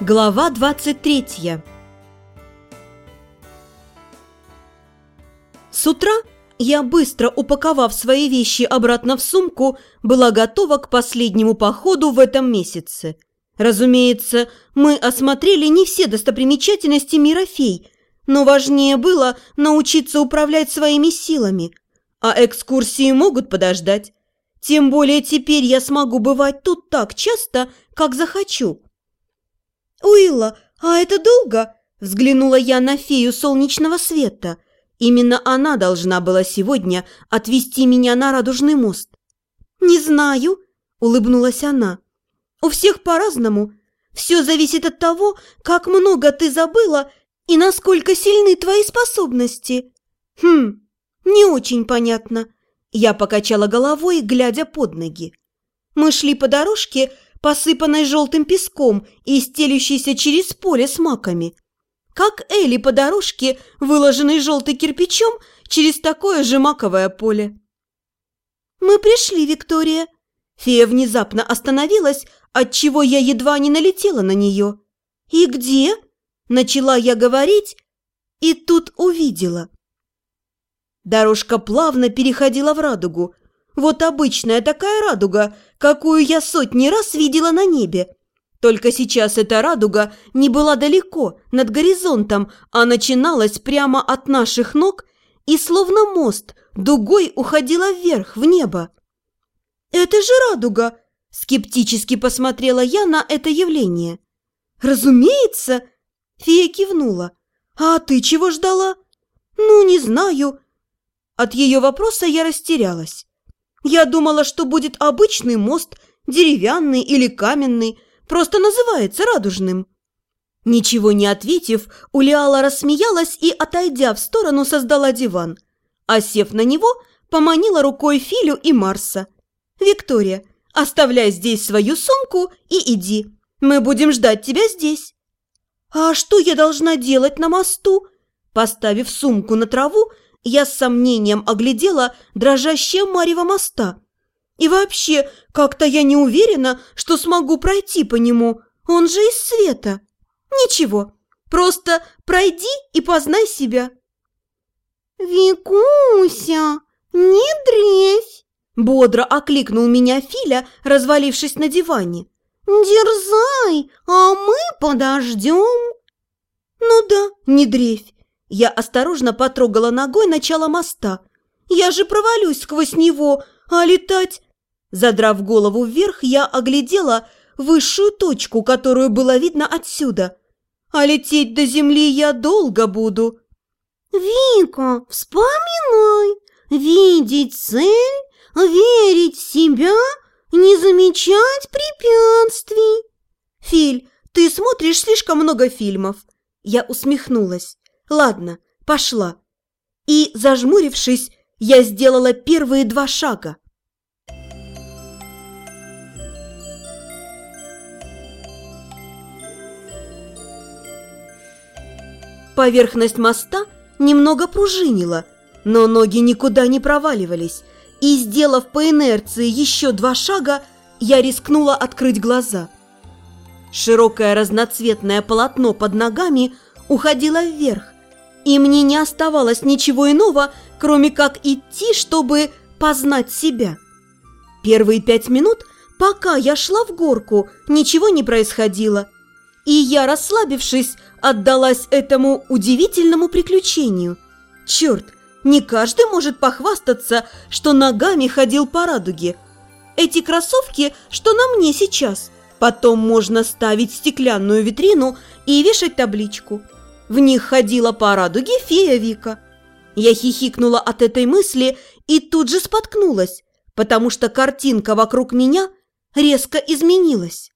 Глава 23 С утра я, быстро упаковав свои вещи обратно в сумку, была готова к последнему походу в этом месяце. Разумеется, мы осмотрели не все достопримечательности мира фей, но важнее было научиться управлять своими силами, а экскурсии могут подождать. Тем более теперь я смогу бывать тут так часто, как захочу. «Уилла, а это долго?» – взглянула я на фею солнечного света. Именно она должна была сегодня отвезти меня на Радужный мост. «Не знаю», – улыбнулась она. «У всех по-разному. Все зависит от того, как много ты забыла и насколько сильны твои способности». «Хм, не очень понятно». Я покачала головой, глядя под ноги. Мы шли по дорожке, посыпанной желтым песком и стелющейся через поле с маками. Как Элли по дорожке, выложенной желтым кирпичом, через такое же маковое поле. «Мы пришли, Виктория!» Фея внезапно остановилась, отчего я едва не налетела на нее. «И где?» – начала я говорить, и тут увидела. Дорожка плавно переходила в радугу, вот обычная такая радуга, какую я сотни раз видела на небе. Только сейчас эта радуга не была далеко, над горизонтом, а начиналась прямо от наших ног и словно мост дугой уходила вверх, в небо. «Это же радуга!» – скептически посмотрела я на это явление. «Разумеется!» – фея кивнула. «А ты чего ждала?» «Ну, не знаю». От ее вопроса я растерялась. Я думала, что будет обычный мост, деревянный или каменный, просто называется радужным. Ничего не ответив, Улиала рассмеялась и, отойдя в сторону, создала диван. А сев на него, поманила рукой Филю и Марса. «Виктория, оставляй здесь свою сумку и иди. Мы будем ждать тебя здесь». «А что я должна делать на мосту?» Поставив сумку на траву, я с сомнением оглядела дрожащее марево моста. И вообще, как-то я не уверена, что смогу пройти по нему. Он же из света. Ничего, просто пройди и познай себя. «Викуся, не дрейфь!» Бодро окликнул меня Филя, развалившись на диване. «Дерзай, а мы подождем!» «Ну да, не дрейфь. Я осторожно потрогала ногой начало моста. Я же провалюсь сквозь него, а летать... Задрав голову вверх, я оглядела высшую точку, которую было видно отсюда. А лететь до земли я долго буду. «Вика, вспоминай! Видеть цель, верить в себя, не замечать препятствий!» «Филь, ты смотришь слишком много фильмов!» Я усмехнулась. Ладно, пошла. И, зажмурившись, я сделала первые два шага. Поверхность моста немного пружинила, но ноги никуда не проваливались, и, сделав по инерции еще два шага, я рискнула открыть глаза. Широкое разноцветное полотно под ногами уходило вверх, и мне не оставалось ничего иного, кроме как идти, чтобы познать себя. Первые пять минут, пока я шла в горку, ничего не происходило. И я, расслабившись, отдалась этому удивительному приключению. Черт, не каждый может похвастаться, что ногами ходил по радуге. Эти кроссовки, что на мне сейчас, потом можно ставить стеклянную витрину и вешать табличку – в них ходила по радуге фея Вика. Я хихикнула от этой мысли и тут же споткнулась, потому что картинка вокруг меня резко изменилась.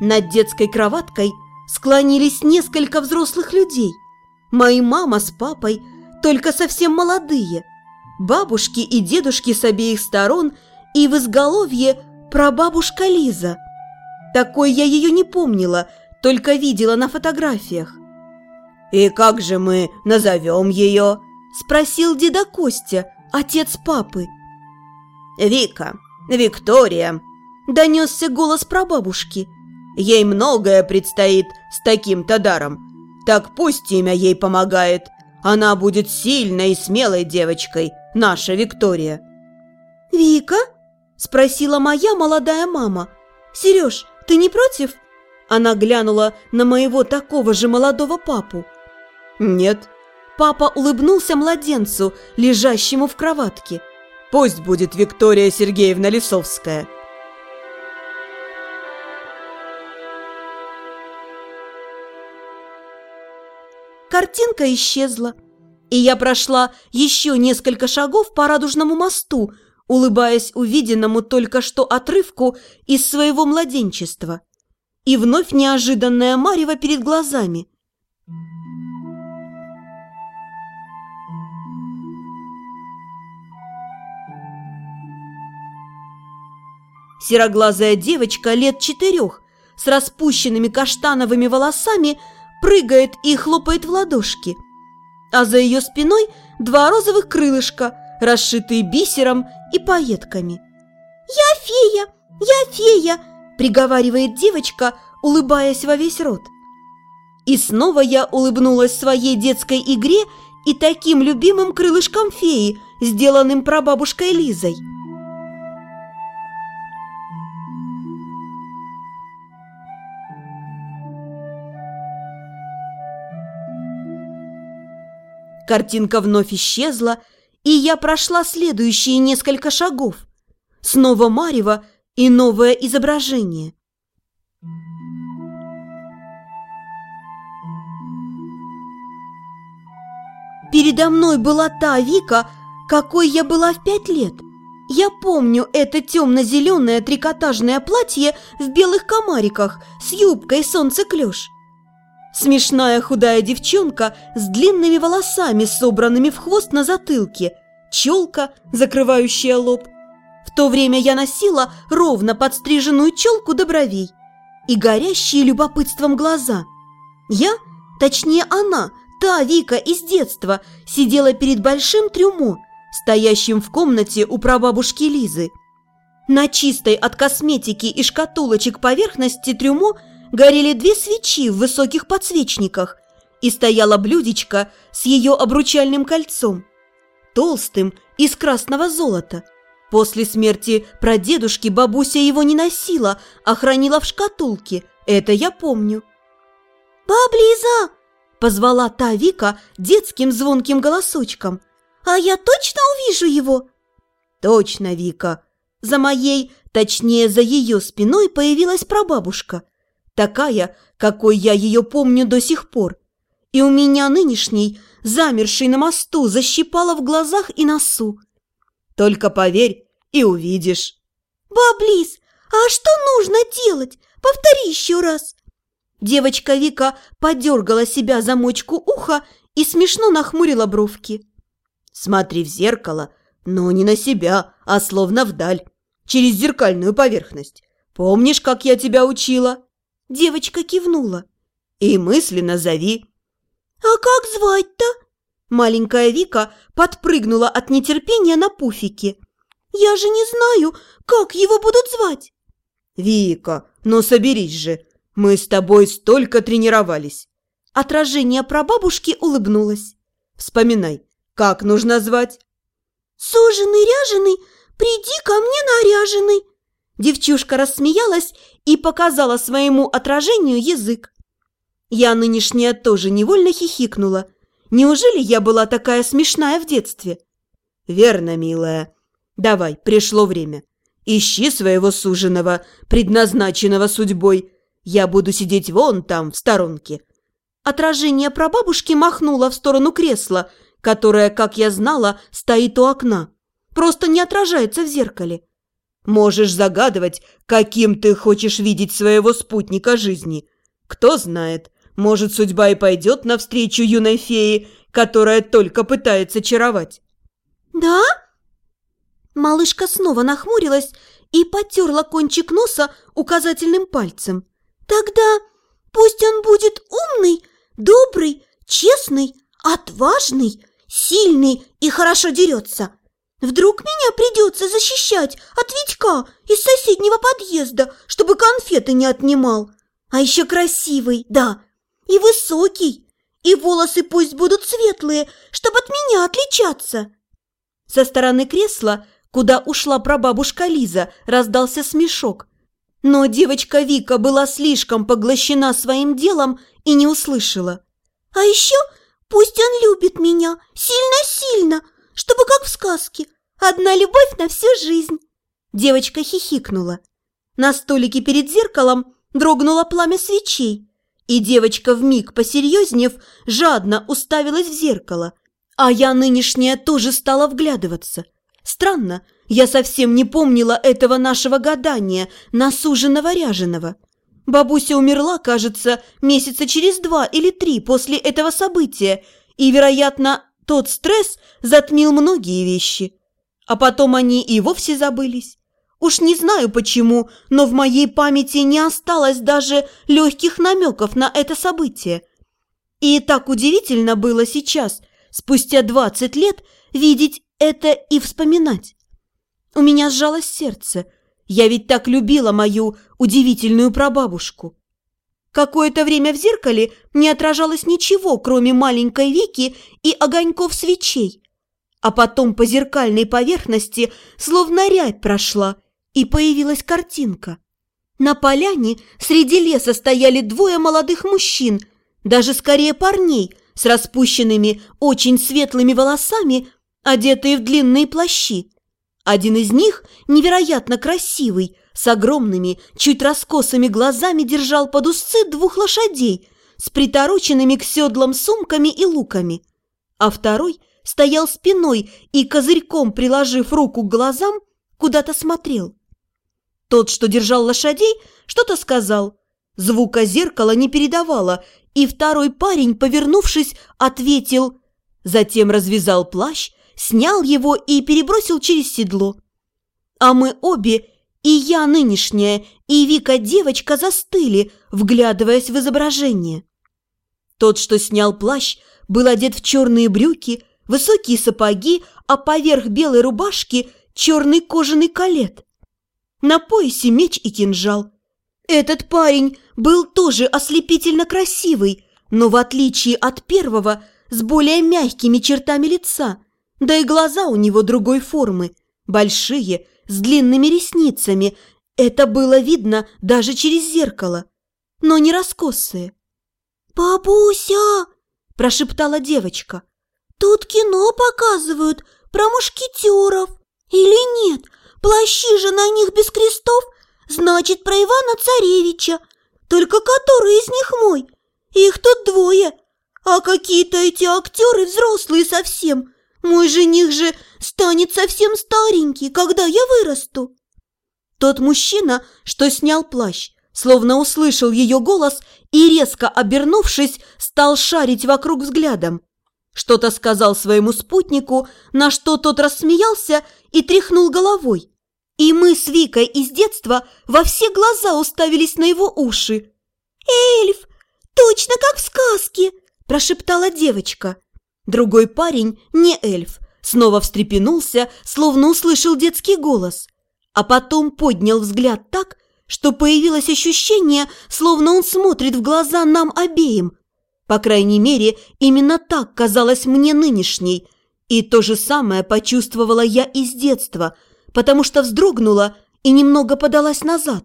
Над детской кроваткой склонились несколько взрослых людей. Мои мама с папой, только совсем молодые. Бабушки и дедушки с обеих сторон – и в изголовье прабабушка Лиза. Такой я ее не помнила, только видела на фотографиях. «И как же мы назовем ее?» – спросил деда Костя, отец папы. Вика, Виктория!» Донесся голос прабабушки. «Ей многое предстоит с таким-то даром. Так пусть имя ей помогает. Она будет сильной и смелой девочкой, наша Виктория». «Вика?» – спросила моя молодая мама. «Сереж, ты не против?» Она глянула на моего такого же молодого папу. «Нет». Папа улыбнулся младенцу, лежащему в кроватке. «Пусть будет Виктория Сергеевна Лисовская». Картинка исчезла, и я прошла еще несколько шагов по Радужному мосту, улыбаясь увиденному только что отрывку из своего младенчества. И вновь неожиданная Марева перед глазами. Сероглазая девочка лет четырех с распущенными каштановыми волосами прыгает и хлопает в ладошки. А за ее спиной два розовых крылышка, расшитые бисером и пайетками. «Я фея! Я фея!» – приговаривает девочка, улыбаясь во весь рот. И снова я улыбнулась своей детской игре и таким любимым крылышком феи, сделанным прабабушкой Лизой. Картинка вновь исчезла, и я прошла следующие несколько шагов. Снова Марева и новое изображение. Передо мной была та Вика, какой я была в пять лет. Я помню это темно-зеленое трикотажное платье в белых комариках с юбкой солнцеклёш. Смешная худая девчонка с длинными волосами, собранными в хвост на затылке, челка, закрывающая лоб. В то время я носила ровно подстриженную челку до бровей и горящие любопытством глаза. Я, точнее она, та Вика из детства, сидела перед большим трюмо, стоящим в комнате у прабабушки Лизы. На чистой от косметики и шкатулочек поверхности трюмо – горели две свечи в высоких подсвечниках и стояло блюдечко с ее обручальным кольцом, толстым, из красного золота. После смерти прадедушки бабуся его не носила, а хранила в шкатулке, это я помню. «Баблиза!» – позвала та Вика детским звонким голосочком. «А я точно увижу его?» «Точно, Вика!» За моей, точнее, за ее спиной появилась прабабушка такая, какой я ее помню до сих пор. И у меня нынешний, замерший на мосту, защипало в глазах и носу. Только поверь и увидишь. «Баблис, а что нужно делать? Повтори еще раз!» Девочка Вика подергала себя за мочку уха и смешно нахмурила бровки. «Смотри в зеркало, но не на себя, а словно вдаль, через зеркальную поверхность. Помнишь, как я тебя учила?» Девочка кивнула. «И мысленно зови». «А как звать-то?» Маленькая Вика подпрыгнула от нетерпения на пуфике. «Я же не знаю, как его будут звать!» «Вика, ну соберись же! Мы с тобой столько тренировались!» Отражение прабабушки улыбнулось. «Вспоминай, как нужно звать?» «Суженый-ряженый, приди ко мне наряженный!» Девчушка рассмеялась и показала своему отражению язык. Я нынешняя тоже невольно хихикнула. Неужели я была такая смешная в детстве? Верно, милая. Давай, пришло время. Ищи своего суженого, предназначенного судьбой. Я буду сидеть вон там, в сторонке. Отражение прабабушки махнуло в сторону кресла, которое, как я знала, стоит у окна. Просто не отражается в зеркале. Можешь загадывать, каким ты хочешь видеть своего спутника жизни. Кто знает, может, судьба и пойдет навстречу юной фее, которая только пытается чаровать. «Да?» Малышка снова нахмурилась и потерла кончик носа указательным пальцем. «Тогда пусть он будет умный, добрый, честный, отважный, сильный и хорошо дерется. Вдруг меня придется защищать от Витька из соседнего подъезда, чтобы конфеты не отнимал. А еще красивый, да, и высокий, и волосы пусть будут светлые, чтобы от меня отличаться. Со стороны кресла, куда ушла прабабушка Лиза, раздался смешок. Но девочка Вика была слишком поглощена своим делом и не услышала. «А еще пусть он любит меня сильно-сильно, чтобы как в сказке. Одна любовь на всю жизнь!» Девочка хихикнула. На столике перед зеркалом дрогнуло пламя свечей, и девочка, вмиг посерьезнев, жадно уставилась в зеркало. А я нынешняя тоже стала вглядываться. Странно, я совсем не помнила этого нашего гадания на суженого-ряженого. Бабуся умерла, кажется, месяца через два или три после этого события, и, вероятно, тот стресс затмил многие вещи. А потом они и вовсе забылись. Уж не знаю почему, но в моей памяти не осталось даже легких намеков на это событие. И так удивительно было сейчас, спустя двадцать лет, видеть это и вспоминать. У меня сжалось сердце. Я ведь так любила мою удивительную прабабушку. Какое-то время в зеркале не отражалось ничего, кроме маленькой Вики и огоньков свечей. А потом по зеркальной поверхности словно рябь прошла – и появилась картинка. На поляне среди леса стояли двое молодых мужчин, даже скорее парней, с распущенными, очень светлыми волосами, одетые в длинные плащи. Один из них, невероятно красивый, с огромными, чуть раскосыми глазами держал под узцы двух лошадей с притороченными к седлам сумками и луками, а второй стоял спиной и, козырьком приложив руку к глазам, куда-то смотрел. Тот, что держал лошадей, что-то сказал. Звука зеркала не передавало, и второй парень, повернувшись, ответил. Затем развязал плащ, снял его и перебросил через седло. А мы обе, и я нынешняя, и Вика девочка застыли, вглядываясь в изображение. Тот, что снял плащ, был одет в черные брюки, высокие сапоги, а поверх белой рубашки черный кожаный колет. На поясе меч и кинжал. Этот парень был тоже ослепительно красивый, но в отличие от первого, с более мягкими чертами лица, да и глаза у него другой формы, большие, с длинными ресницами. Это было видно даже через зеркало, но не раскосые. «Бабуся!» – прошептала девочка. «Тут кино показывают про мушкетеров. Или нет? Плащи же на них без крестов, значит, про Ивана Царевича. Только который из них мой? Их тут двое. А какие-то эти актеры взрослые совсем. Мой жених же станет совсем старенький, когда я вырасту. Тот мужчина, что снял плащ, словно услышал ее голос и, резко обернувшись, стал шарить вокруг взглядом. Что-то сказал своему спутнику, на что тот рассмеялся и тряхнул головой. И мы с Викой из детства во все глаза уставились на его уши. «Эльф! Точно как в сказке!» – прошептала девочка. Другой парень, не эльф, снова встрепенулся, словно услышал детский голос, а потом поднял взгляд так, что появилось ощущение, словно он смотрит в глаза нам обеим. По крайней мере, именно так казалось мне нынешней – и то же самое почувствовала я из детства, потому что вздрогнула и немного подалась назад.